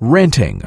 renting.